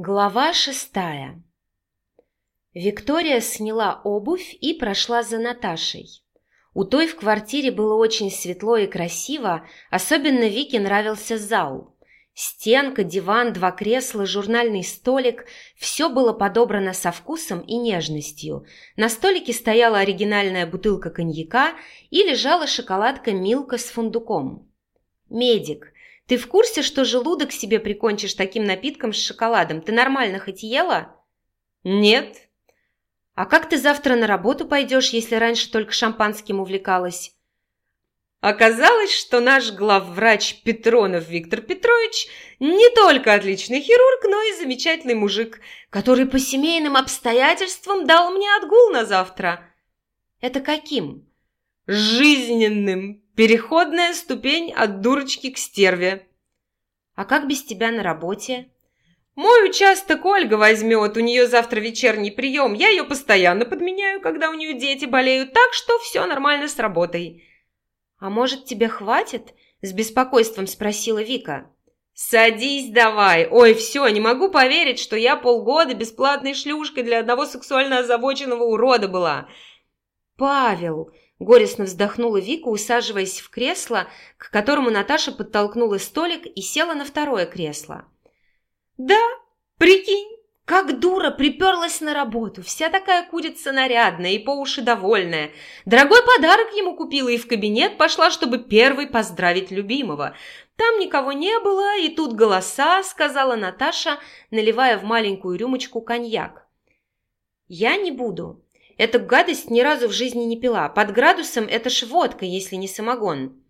Глава шестая Виктория сняла обувь и прошла за Наташей. У той в квартире было очень светло и красиво, особенно Вике нравился зал. Стенка, диван, два кресла, журнальный столик – все было подобрано со вкусом и нежностью. На столике стояла оригинальная бутылка коньяка и лежала шоколадка «Милка» с фундуком. «Медик, ты в курсе, что желудок себе прикончишь таким напитком с шоколадом? Ты нормально хоть ела? Нет. А как ты завтра на работу пойдешь, если раньше только шампанским увлекалась? Оказалось, что наш главврач Петронов Виктор Петрович не только отличный хирург, но и замечательный мужик, который по семейным обстоятельствам дал мне отгул на завтра. Это каким? Жизненным. Переходная ступень от дурочки к стерве. А как без тебя на работе? Мой участок Ольга возьмет, у нее завтра вечерний прием. Я ее постоянно подменяю, когда у нее дети болеют, так что все нормально с работой. А может, тебе хватит? С беспокойством спросила Вика. «Садись давай! Ой, все, не могу поверить, что я полгода бесплатной шлюшкой для одного сексуально озабоченного урода была!» «Павел!» Горестно вздохнула Вика, усаживаясь в кресло, к которому Наташа подтолкнула столик и села на второе кресло. «Да, прикинь, как дура приперлась на работу, вся такая курица нарядная и по уши довольная. Дорогой подарок ему купила и в кабинет пошла, чтобы первый поздравить любимого. Там никого не было, и тут голоса», — сказала Наташа, наливая в маленькую рюмочку коньяк. «Я не буду», Эту гадость ни разу в жизни не пила. Под градусом это ж водка, если не самогон.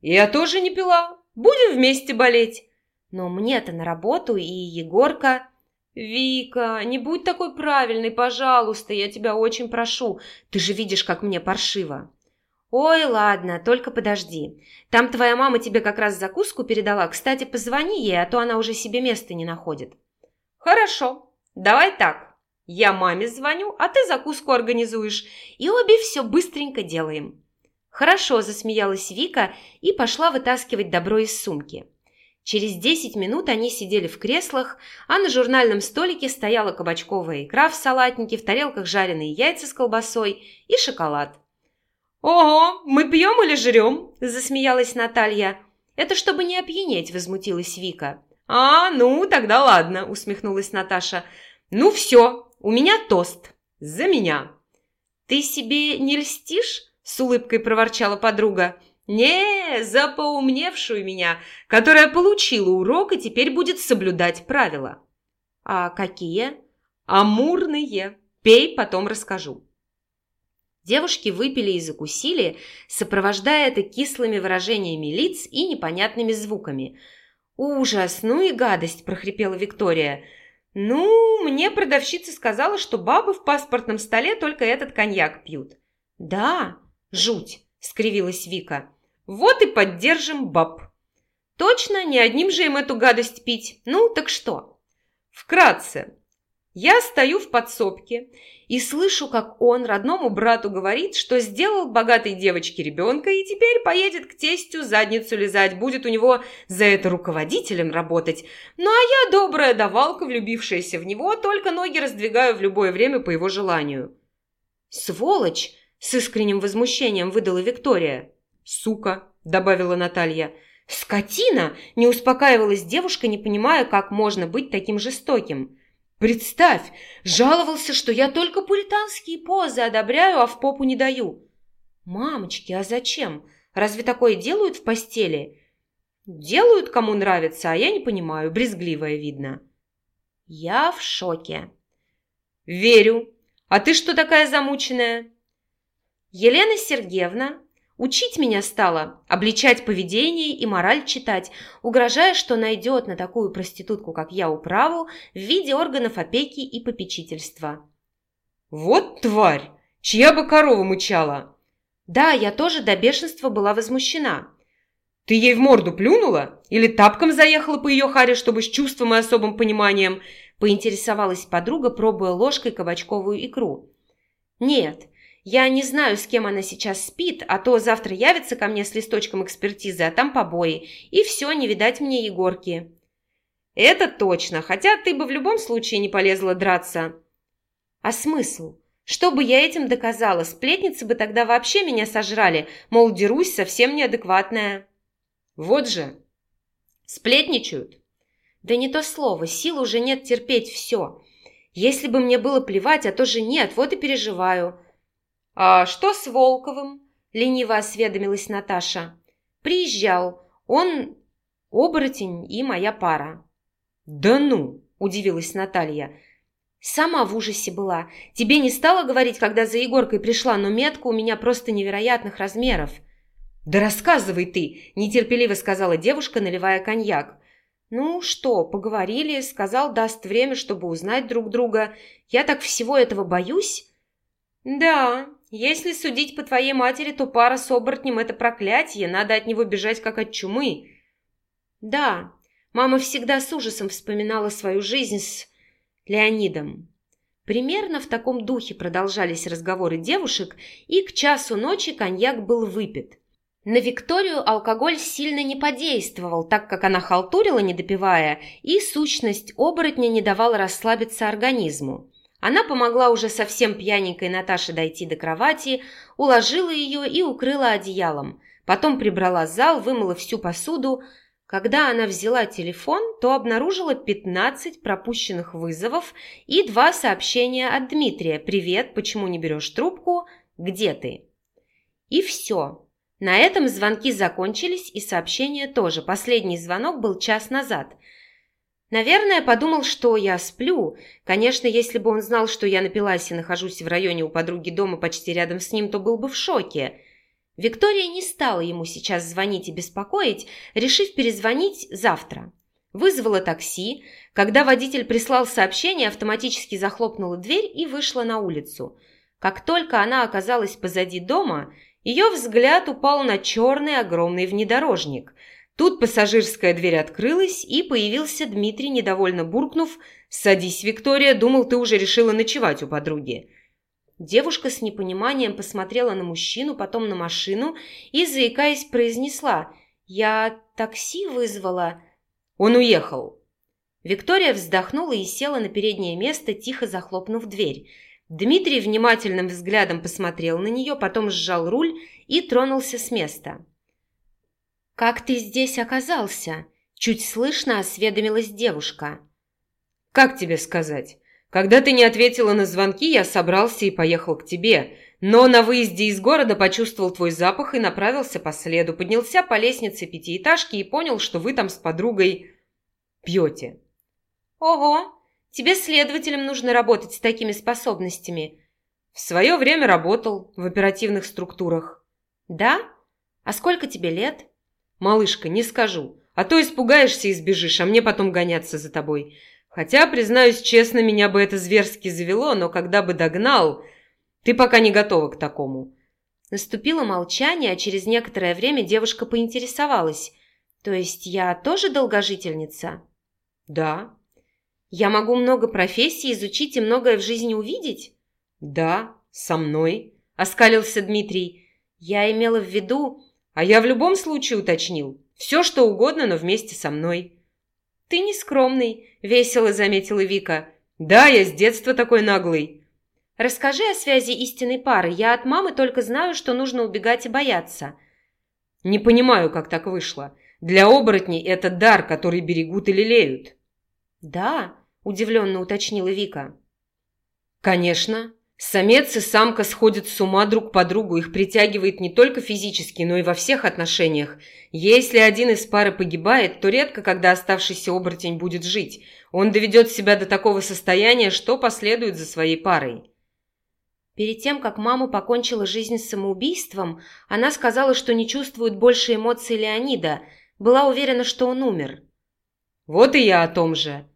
Я тоже не пила. Будем вместе болеть. Но мне-то на работу и Егорка... «Вика, не будь такой правильной, пожалуйста, я тебя очень прошу. Ты же видишь, как мне паршиво». «Ой, ладно, только подожди. Там твоя мама тебе как раз закуску передала. Кстати, позвони ей, а то она уже себе места не находит». «Хорошо, давай так. Я маме звоню, а ты закуску организуешь, и обе все быстренько делаем». «Хорошо», – засмеялась Вика и пошла вытаскивать добро из сумки. Через десять минут они сидели в креслах, а на журнальном столике стояла кабачковая икра в салатнике, в тарелках жареные яйца с колбасой и шоколад. «Ого, мы пьем или жрем?» – засмеялась Наталья. «Это чтобы не опьянеть», – возмутилась Вика. «А, ну, тогда ладно», – усмехнулась Наташа. «Ну все, у меня тост. За меня». «Ты себе не льстишь?» – с улыбкой проворчала подруга. «Не, за поумневшую меня, которая получила урок и теперь будет соблюдать правила». «А какие?» «Амурные. Пей, потом расскажу». Девушки выпили и закусили, сопровождая это кислыми выражениями лиц и непонятными звуками. «Ужас, ну и гадость!» – прохрипела Виктория – «Ну, мне продавщица сказала, что бабы в паспортном столе только этот коньяк пьют». «Да, жуть», — скривилась Вика. «Вот и поддержим баб». «Точно, не одним же им эту гадость пить. Ну, так что?» «Вкратце, я стою в подсобке и слышу, как он родному брату говорит, что сделал богатой девочке ребенка и теперь поедет к тестю задницу лизать, будет у него за это руководителем работать. Ну а я, добрая давалка, влюбившаяся в него, только ноги раздвигаю в любое время по его желанию. «Сволочь!» – с искренним возмущением выдала Виктория. «Сука!» – добавила Наталья. «Скотина!» – не успокаивалась девушка, не понимая, как можно быть таким жестоким. Представь, жаловался, что я только пуританские позы одобряю, а в попу не даю. Мамочки, а зачем? Разве такое делают в постели? Делают, кому нравится, а я не понимаю, брезгливая видно. Я в шоке. Верю. А ты что такая замученная? Елена Сергеевна Учить меня стала, обличать поведение и мораль читать, угрожая, что найдет на такую проститутку, как я, управу в виде органов опеки и попечительства. «Вот тварь! Чья бы корова мычала!» Да, я тоже до бешенства была возмущена. «Ты ей в морду плюнула? Или тапком заехала по ее харе, чтобы с чувством и особым пониманием?» поинтересовалась подруга, пробуя ложкой кабачковую икру. «Нет, я не знаю, с кем она сейчас спит, а то завтра явится ко мне с листочком экспертизы, а там побои. И все, не видать мне Егорки». «Это точно, хотя ты бы в любом случае не полезла драться». «А смысл? Что бы я этим доказала? Сплетницы бы тогда вообще меня сожрали, мол, дерусь совсем неадекватная». «Вот же, сплетничают». «Да не то слово, сил уже нет терпеть все. Если бы мне было плевать, а то же нет, вот и переживаю». «А что с Волковым?» – лениво осведомилась Наташа. «Приезжал. Он оборотень и моя пара». «Да ну!» – удивилась Наталья. «Сама в ужасе была. Тебе не стала говорить, когда за Егоркой пришла, но метка у меня просто невероятных размеров». «Да рассказывай ты!» – нетерпеливо сказала девушка, наливая коньяк. «Ну что, поговорили, сказал, даст время, чтобы узнать друг друга. Я так всего этого боюсь?» «Да, если судить по твоей матери, то пара с оборотнем – это проклятие, надо от него бежать, как от чумы». «Да, мама всегда с ужасом вспоминала свою жизнь с Леонидом». Примерно в таком духе продолжались разговоры девушек, и к часу ночи коньяк был выпит. На Викторию алкоголь сильно не подействовал, так как она халтурила, не допивая, и сущность оборотня не давала расслабиться организму. Она помогла уже совсем пьяненькой Наташе дойти до кровати, уложила ее и укрыла одеялом. Потом прибрала зал, вымыла всю посуду. Когда она взяла телефон, то обнаружила 15 пропущенных вызовов и два сообщения от Дмитрия «Привет, почему не берешь трубку? Где ты?» И все. На этом звонки закончились и сообщения тоже. Последний звонок был час назад – Наверное, подумал, что я сплю. Конечно, если бы он знал, что я напилась и нахожусь в районе у подруги дома почти рядом с ним, то был бы в шоке. Виктория не стала ему сейчас звонить и беспокоить, решив перезвонить завтра. Вызвала такси. Когда водитель прислал сообщение, автоматически захлопнула дверь и вышла на улицу. Как только она оказалась позади дома, ее взгляд упал на черный огромный внедорожник – Тут пассажирская дверь открылась, и появился Дмитрий, недовольно буркнув «Садись, Виктория, думал, ты уже решила ночевать у подруги». Девушка с непониманием посмотрела на мужчину, потом на машину и, заикаясь, произнесла «Я такси вызвала». Он уехал. Виктория вздохнула и села на переднее место, тихо захлопнув дверь. Дмитрий внимательным взглядом посмотрел на нее, потом сжал руль и тронулся с места. «Как ты здесь оказался?» Чуть слышно осведомилась девушка. «Как тебе сказать? Когда ты не ответила на звонки, я собрался и поехал к тебе, но на выезде из города почувствовал твой запах и направился по следу, поднялся по лестнице пятиэтажки и понял, что вы там с подругой пьете». «Ого! Тебе следователем нужно работать с такими способностями». «В свое время работал в оперативных структурах». «Да? А сколько тебе лет?» «Малышка, не скажу. А то испугаешься и сбежишь, а мне потом гоняться за тобой. Хотя, признаюсь честно, меня бы это зверски завело, но когда бы догнал... Ты пока не готова к такому». Наступило молчание, а через некоторое время девушка поинтересовалась. «То есть я тоже долгожительница?» «Да». «Я могу много профессий изучить и многое в жизни увидеть?» «Да, со мной», — оскалился Дмитрий. «Я имела в виду...» А я в любом случае уточнил. Все, что угодно, но вместе со мной. «Ты не скромный», — весело заметила Вика. «Да, я с детства такой наглый». «Расскажи о связи истинной пары. Я от мамы только знаю, что нужно убегать и бояться». «Не понимаю, как так вышло. Для оборотней это дар, который берегут и лелеют». «Да», — удивленно уточнила Вика. «Конечно. Самец и самка сходят с ума друг по другу, их притягивает не только физически, но и во всех отношениях. Если один из пары погибает, то редко, когда оставшийся оборотень будет жить. Он доведет себя до такого состояния, что последует за своей парой. Перед тем, как мама покончила жизнь самоубийством, она сказала, что не чувствует больше эмоций Леонида, была уверена, что он умер. Вот и я о том же.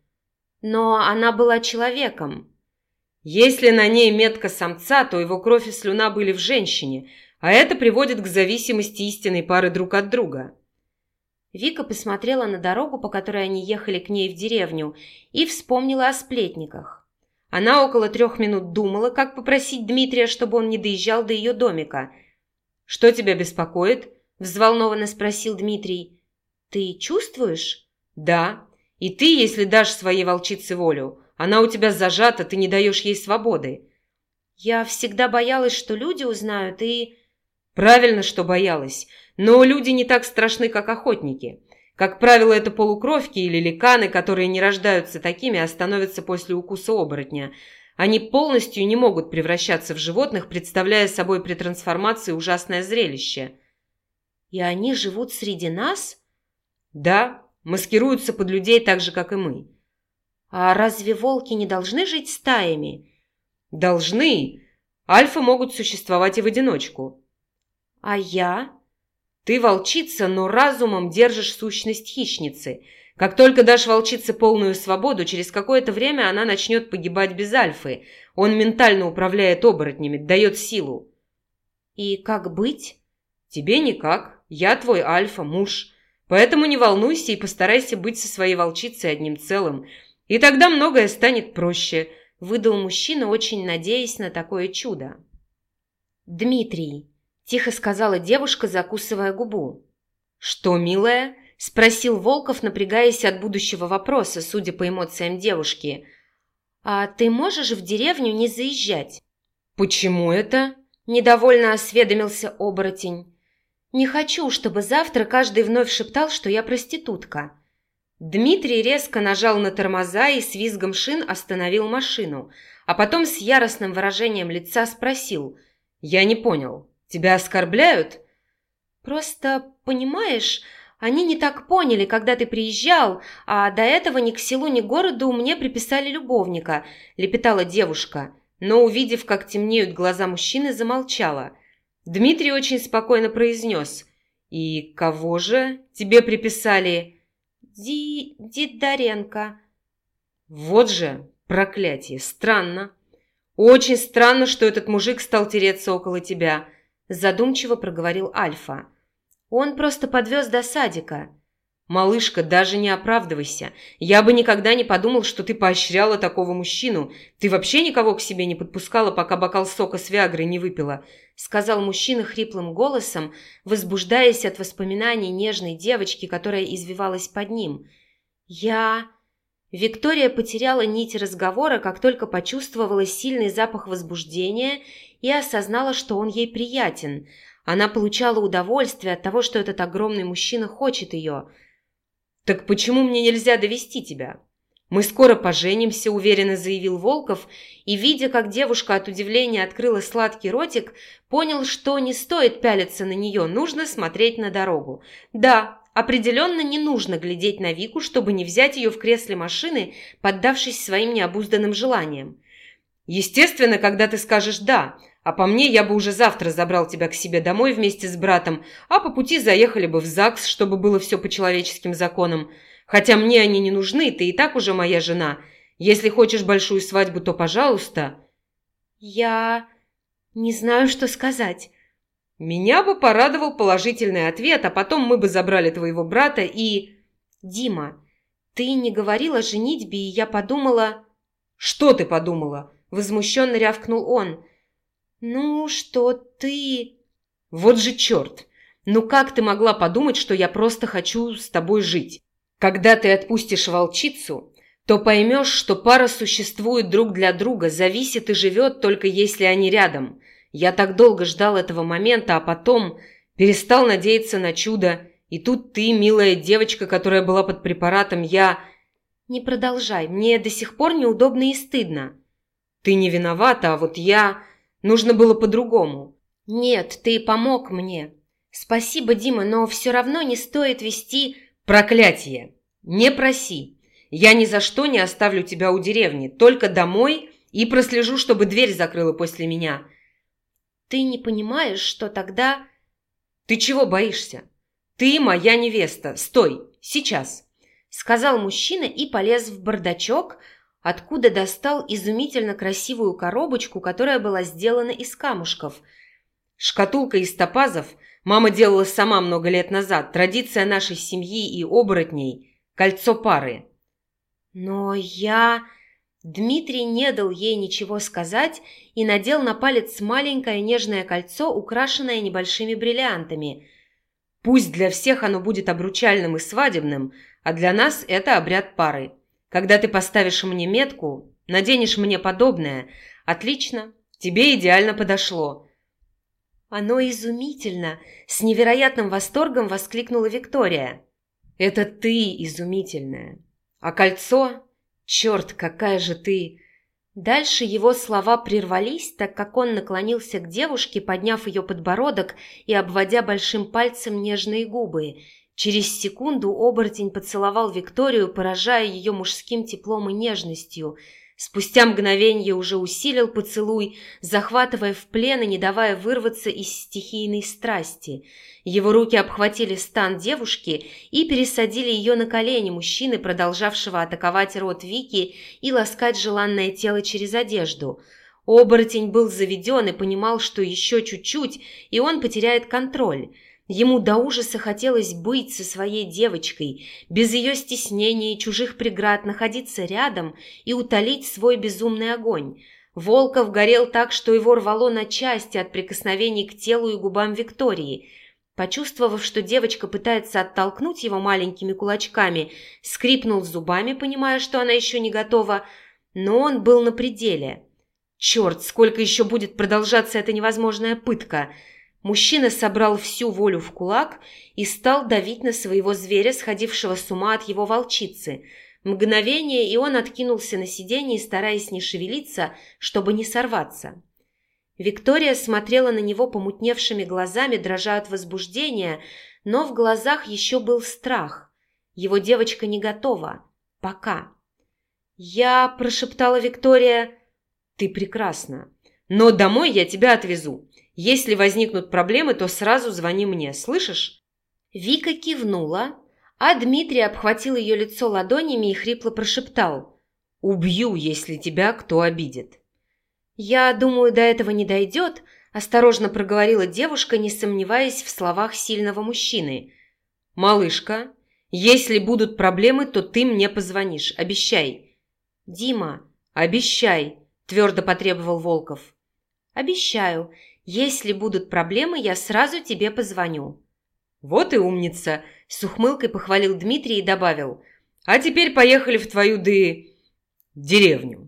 Но она была человеком. Если на ней метка самца, то его кровь и слюна были в женщине, а это приводит к зависимости истинной пары друг от друга. Вика посмотрела на дорогу, по которой они ехали к ней в деревню, и вспомнила о сплетниках. Она около трех минут думала, как попросить Дмитрия, чтобы он не доезжал до ее домика. «Что тебя беспокоит?» – взволнованно спросил Дмитрий. «Ты чувствуешь?» «Да. И ты, если дашь своей волчице волю, она у тебя зажата, ты не даешь ей свободы. Я всегда боялась, что люди узнают, и... Правильно, что боялась. Но люди не так страшны, как охотники. Как правило, это полукровки или ликаны, которые не рождаются такими, а становятся после укуса оборотня. Они полностью не могут превращаться в животных, представляя собой при трансформации ужасное зрелище. И они живут среди нас? Да, маскируются под людей так же, как и мы. А разве волки не должны жить стаями? Должны. Альфа могут существовать и в одиночку. А я? Ты волчица, но разумом держишь сущность хищницы. Как только дашь волчице полную свободу, через какое-то время она начнет погибать без альфы. Он ментально управляет оборотнями, дает силу. И как быть? Тебе никак. Я твой альфа, муж. Поэтому не волнуйся и постарайся быть со своей волчицей одним целым. И тогда многое станет проще, выдал мужчина, очень надеясь на такое чудо. Дмитрий, тихо сказала девушка, закусывая губу. Что, милая? спросил Волков, напрягаясь от будущего вопроса, судя по эмоциям девушки. А ты можешь в деревню не заезжать? Почему это? недовольно осведомился оборотень. Не хочу, чтобы завтра каждый вновь шептал, что я проститутка. Дмитрий резко нажал на тормоза и с визгом шин остановил машину, а потом с яростным выражением лица спросил. «Я не понял. Тебя оскорбляют?» «Просто, понимаешь, они не так поняли, когда ты приезжал, а до этого ни к селу, ни к городу мне приписали любовника», – лепетала девушка, но, увидев, как темнеют глаза мужчины, замолчала – Дмитрий очень спокойно произнес. «И кого же тебе приписали?» «Ди... Дидаренко». «Вот же проклятие! Странно. Очень странно, что этот мужик стал тереться около тебя», задумчиво проговорил Альфа. «Он просто подвез до садика». «Малышка, даже не оправдывайся. Я бы никогда не подумал, что ты поощряла такого мужчину. Ты вообще никого к себе не подпускала, пока бокал сока с Виагрой не выпила», сказал мужчина хриплым голосом, возбуждаясь от воспоминаний нежной девочки, которая извивалась под ним. «Я...» Виктория потеряла нить разговора, как только почувствовала сильный запах возбуждения и осознала, что он ей приятен. Она получала удовольствие от того, что этот огромный мужчина хочет ее – «Так почему мне нельзя довести тебя?» «Мы скоро поженимся», – уверенно заявил Волков, и, видя, как девушка от удивления открыла сладкий ротик, понял, что не стоит пялиться на нее, нужно смотреть на дорогу. Да, определенно не нужно глядеть на Вику, чтобы не взять ее в кресле машины, поддавшись своим необузданным желаниям. Естественно, когда ты скажешь «да», а по мне, я бы уже завтра забрал тебя к себе домой вместе с братом, а по пути заехали бы в ЗАГС, чтобы было все по человеческим законам. Хотя мне они не нужны, ты и так уже моя жена. Если хочешь большую свадьбу, то пожалуйста». «Я не знаю, что сказать». «Меня бы порадовал положительный ответ, а потом мы бы забрали твоего брата и...» «Дима, ты не говорила о женитьбе, и я подумала...» «Что ты подумала?» – возмущенно рявкнул он – «Ну, что ты...» «Вот же черт! Ну как ты могла подумать, что я просто хочу с тобой жить? Когда ты отпустишь волчицу, то поймешь, что пара существует друг для друга, зависит и живет только если они рядом. Я так долго ждал этого момента, а потом перестал надеяться на чудо. И тут ты, милая девочка, которая была под препаратом, я... Не продолжай, мне до сих пор неудобно и стыдно. Ты не виновата, а вот я... Нужно было по-другому. Нет, ты помог мне. Спасибо, Дима, но все равно не стоит вести... Проклятие! Не проси. Я ни за что не оставлю тебя у деревни. Только домой и прослежу, чтобы дверь закрыла после меня. Ты не понимаешь, что тогда... Ты чего боишься? Ты моя невеста. Стой, сейчас. Сказал мужчина и полез в бардачок, откуда достал изумительно красивую коробочку, которая была сделана из камушков. Шкатулка из топазов мама делала сама много лет назад. Традиция нашей семьи и оборотней – кольцо пары. Но я... Дмитрий не дал ей ничего сказать и надел на палец маленькое нежное кольцо, украшенное небольшими бриллиантами. Пусть для всех оно будет обручальным и свадебным, а для нас это обряд пары. Когда ты поставишь мне метку, наденешь мне подобное. Отлично, тебе идеально подошло». «Оно изумительно!» – с невероятным восторгом воскликнула Виктория. «Это ты изумительная. А кольцо? Черт, какая же ты!» Дальше его слова прервались, так как он наклонился к девушке, подняв ее подбородок и обводя большим пальцем нежные губы. Через секунду оборотень поцеловал Викторию, поражая ее мужским теплом и нежностью – Спустя мгновение уже усилил поцелуй, захватывая в плен и не давая вырваться из стихийной страсти. Его руки обхватили стан девушки и пересадили ее на колени мужчины, продолжавшего атаковать рот Вики и ласкать желанное тело через одежду. Оборотень был заведен и понимал, что еще чуть-чуть, и он потеряет контроль – Ему до ужаса хотелось быть со своей девочкой, без ее стеснения и чужих преград находиться рядом и утолить свой безумный огонь. Волков горел так, что его рвало на части от прикосновений к телу и губам Виктории. Почувствовав, что девочка пытается оттолкнуть его маленькими кулачками, скрипнул зубами, понимая, что она еще не готова, но он был на пределе. «Черт, сколько еще будет продолжаться эта невозможная пытка!» Мужчина собрал всю волю в кулак и стал давить на своего зверя, сходившего с ума от его волчицы. Мгновение, и он откинулся на сиденье, стараясь не шевелиться, чтобы не сорваться. Виктория смотрела на него помутневшими глазами, дрожа от возбуждения, но в глазах еще был страх. Его девочка не готова. Пока. «Я...» – прошептала Виктория. «Ты прекрасна. Но домой я тебя отвезу. Если возникнут проблемы, то сразу звони мне, слышишь?» Вика кивнула, а Дмитрий обхватил ее лицо ладонями и хрипло прошептал «Убью, если тебя кто обидит». «Я думаю, до этого не дойдет», – осторожно проговорила девушка, не сомневаясь в словах сильного мужчины. «Малышка, если будут проблемы, то ты мне позвонишь, обещай». «Дима, обещай», – твердо потребовал Волков. «Обещаю. Если будут проблемы, я сразу тебе позвоню». «Вот и умница!» – с ухмылкой похвалил Дмитрий и добавил. «А теперь поехали в твою ды... деревню».